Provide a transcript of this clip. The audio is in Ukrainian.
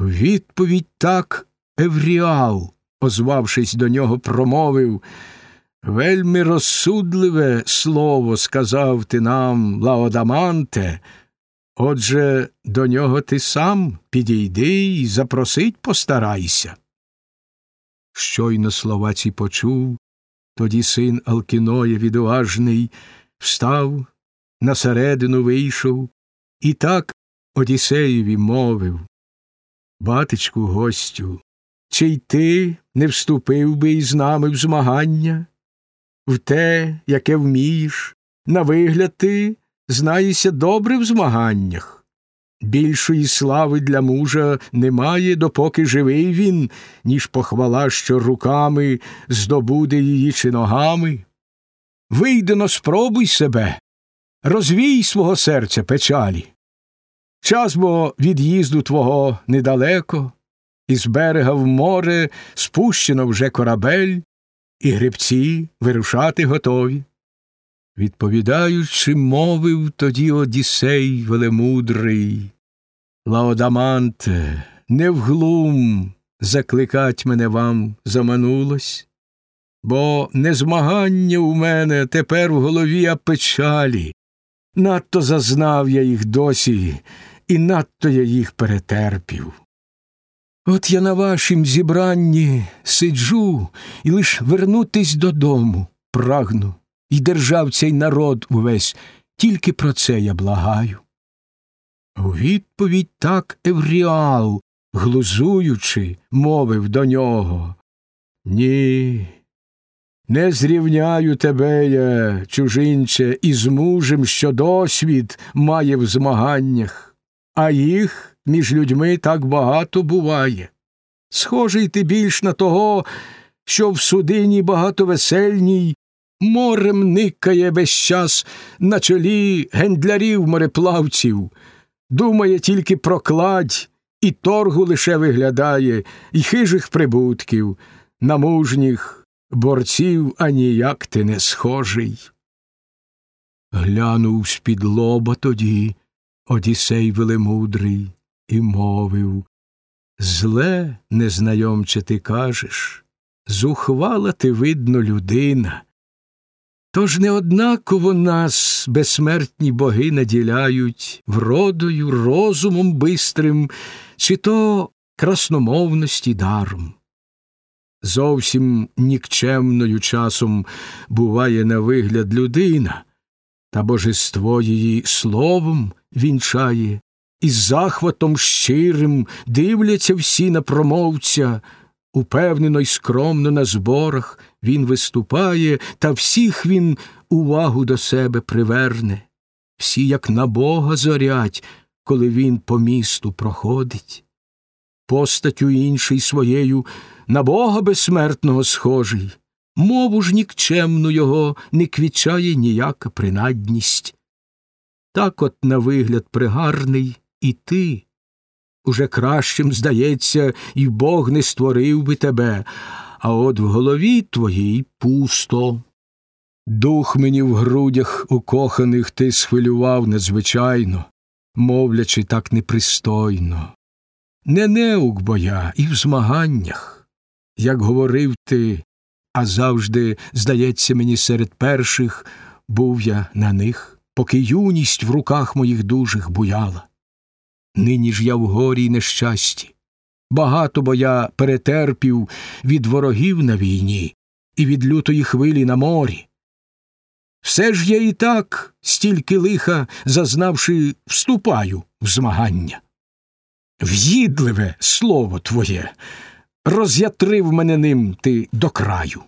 Відповідь так Евріал, озвавшись до нього, промовив Вельми розсудливе слово сказав ти нам, Лаодаманте, отже до нього ти сам підійди і запросить постарайся. Щойно слова ці почув, тоді син Алкіноя відважний встав, на середину вийшов, і так Одіссеєві мовив Батечку гостю, чи й ти не вступив би із нами в змагання? В те, яке вмієш, на вигляд ти знаєшся добре в змаганнях. Більшої слави для мужа немає, допоки живий він, ніж похвала, що руками здобуде її чи ногами. Вийдено, спробуй себе, розвій свого серця печалі. Час бо від'їзду твого недалеко, із берега в море спущено вже корабель, і гребці вирушати готові. Відповідаючи, мовив тоді Одіссей велемудрий. Лаодаманте, не вглум закликать мене вам заманулось, бо не змагання у мене тепер в голові, а печалі. Надто зазнав я їх досі, і надто я їх перетерпів. От я на вашім зібранні сиджу і лиш вернутись додому прагну, і держав цей народ увесь, тільки про це я благаю. У відповідь так Евріал, глузуючи, мовив до нього Ні, не зрівняю тебе я, чужинче, із мужем, що досвід має в змаганнях, а їх між людьми так багато буває. Схожий ти більш на того, що в судині багатовесельній морем никає весь час на чолі гендлярів мореплавців, думає тільки про кладь і торгу лише виглядає, і хижих прибутків, на мужніх борців аніяк ти не схожий. Глянув з-під лоба тоді Одісей велемудрий і мовив Зле, незнайомче, ти кажеш, зухвала ти, видно, людина. Тож не однаково нас безсмертні боги наділяють вродою, розумом бистрим, чи то красномовності даром. Зовсім нікчемною часом буває на вигляд людина, та божество її словом вінчає, і з захватом щирим дивляться всі на промовця, упевнено й скромно на зборах він виступає, та всіх він увагу до себе приверне, всі, як на бога зорять, коли він по місту проходить. Постаттю інший своєю на бога безсмертного схожий, мову ж нікчемну його не квічає ніяка принадність. Так от на вигляд пригарний і ти. Уже кращим, здається, і Бог не створив би тебе, а от в голові твоїй пусто. Дух мені в грудях укоханих ти схвилював надзвичайно, мовлячи так непристойно. Не неук бо я і в змаганнях, як говорив ти, а завжди, здається мені, серед перших був я на них, поки юність в руках моїх дужих буяла. Нині ж я в горі й нещасті. Багато бо я перетерпів від ворогів на війні і від лютої хвилі на морі. Все ж я і так, стільки лиха, зазнавши, вступаю в змагання. В'їдливе слово твоє, роз'ятрив мене ним ти до краю.